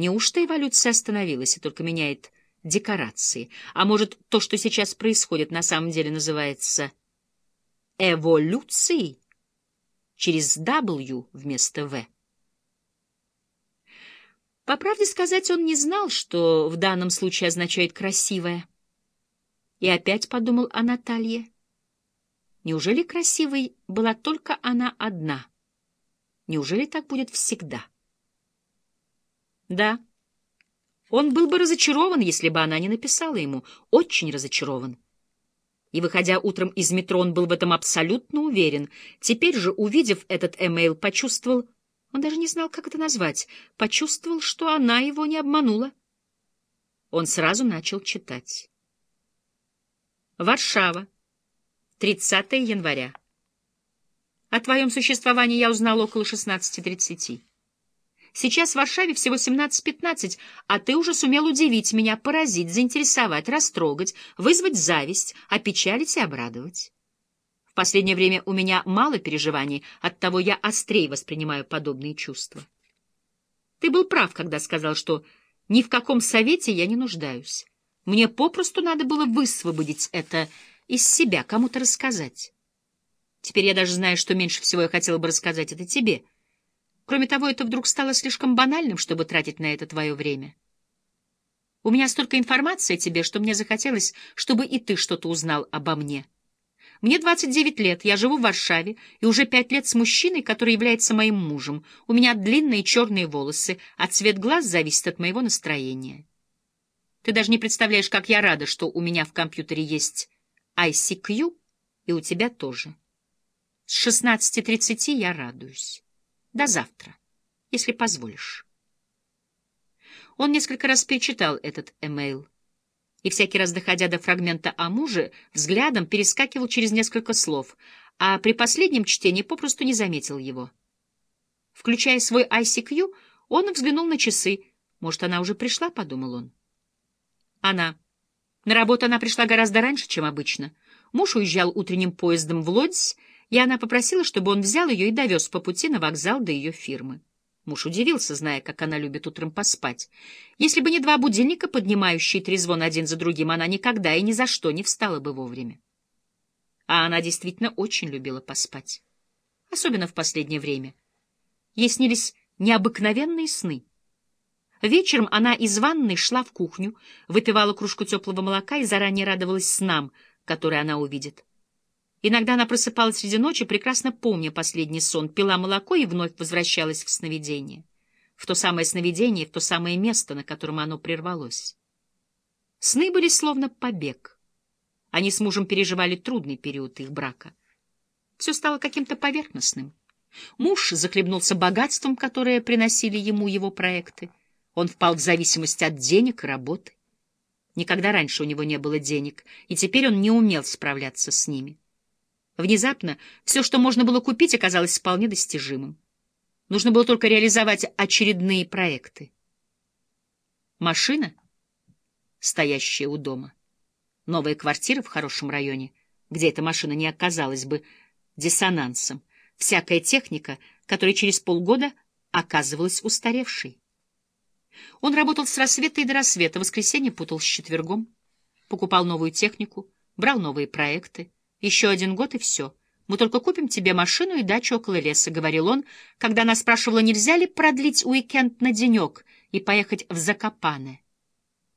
Неужто эволюция остановилась и только меняет декорации? А может, то, что сейчас происходит, на самом деле называется эволюцией через W вместо V? По правде сказать, он не знал, что в данном случае означает «красивая». И опять подумал о Наталье. Неужели красивой была только она одна? Неужели так будет всегда? Да, он был бы разочарован, если бы она не написала ему. Очень разочарован. И, выходя утром из метро, он был в этом абсолютно уверен. Теперь же, увидев этот эмейл, почувствовал он даже не знал, как это назвать. Почувствовал, что она его не обманула. Он сразу начал читать. Варшава. 30 января. О твоем существовании я узнал около 16.30. Сейчас в Варшаве всего 17.15, а ты уже сумел удивить меня, поразить, заинтересовать, растрогать, вызвать зависть, опечалить и обрадовать. В последнее время у меня мало переживаний, оттого я острее воспринимаю подобные чувства. Ты был прав, когда сказал, что ни в каком совете я не нуждаюсь. Мне попросту надо было высвободить это из себя, кому-то рассказать. Теперь я даже знаю, что меньше всего я хотела бы рассказать это тебе. Кроме того, это вдруг стало слишком банальным, чтобы тратить на это твое время. У меня столько информации о тебе, что мне захотелось, чтобы и ты что-то узнал обо мне. Мне 29 лет, я живу в Варшаве, и уже пять лет с мужчиной, который является моим мужем. У меня длинные черные волосы, а цвет глаз зависит от моего настроения. Ты даже не представляешь, как я рада, что у меня в компьютере есть ICQ, и у тебя тоже. С 16.30 я радуюсь. До завтра, если позволишь. Он несколько раз перечитал этот эмейл и всякий раз, доходя до фрагмента о муже, взглядом перескакивал через несколько слов, а при последнем чтении попросту не заметил его. Включая свой ICQ, он взглянул на часы. «Может, она уже пришла?» — подумал он. Она. На работу она пришла гораздо раньше, чем обычно. Муж уезжал утренним поездом в Лодзь, и она попросила, чтобы он взял ее и довез по пути на вокзал до ее фирмы. Муж удивился, зная, как она любит утром поспать. Если бы не два будильника, поднимающие трезвон один за другим, она никогда и ни за что не встала бы вовремя. А она действительно очень любила поспать. Особенно в последнее время. Ей снились необыкновенные сны. Вечером она из ванной шла в кухню, выпивала кружку теплого молока и заранее радовалась снам, которые она увидит. Иногда она просыпалась среди ночи, прекрасно помня последний сон, пила молоко и вновь возвращалась в сновидение. В то самое сновидение, в то самое место, на котором оно прервалось. Сны были словно побег. Они с мужем переживали трудный период их брака. Все стало каким-то поверхностным. Муж захлебнулся богатством, которое приносили ему его проекты. Он впал в зависимость от денег и работы. Никогда раньше у него не было денег, и теперь он не умел справляться с ними. Внезапно все, что можно было купить, оказалось вполне достижимым. Нужно было только реализовать очередные проекты. Машина, стоящая у дома, новая квартира в хорошем районе, где эта машина не оказалась бы диссонансом, всякая техника, которая через полгода оказывалась устаревшей. Он работал с рассвета и до рассвета, воскресенье путал с четвергом, покупал новую технику, брал новые проекты, еще один год и все. Мы только купим тебе машину и дачу около леса, — говорил он, когда она спрашивала, нельзя ли продлить уикенд на денек и поехать в Закопане.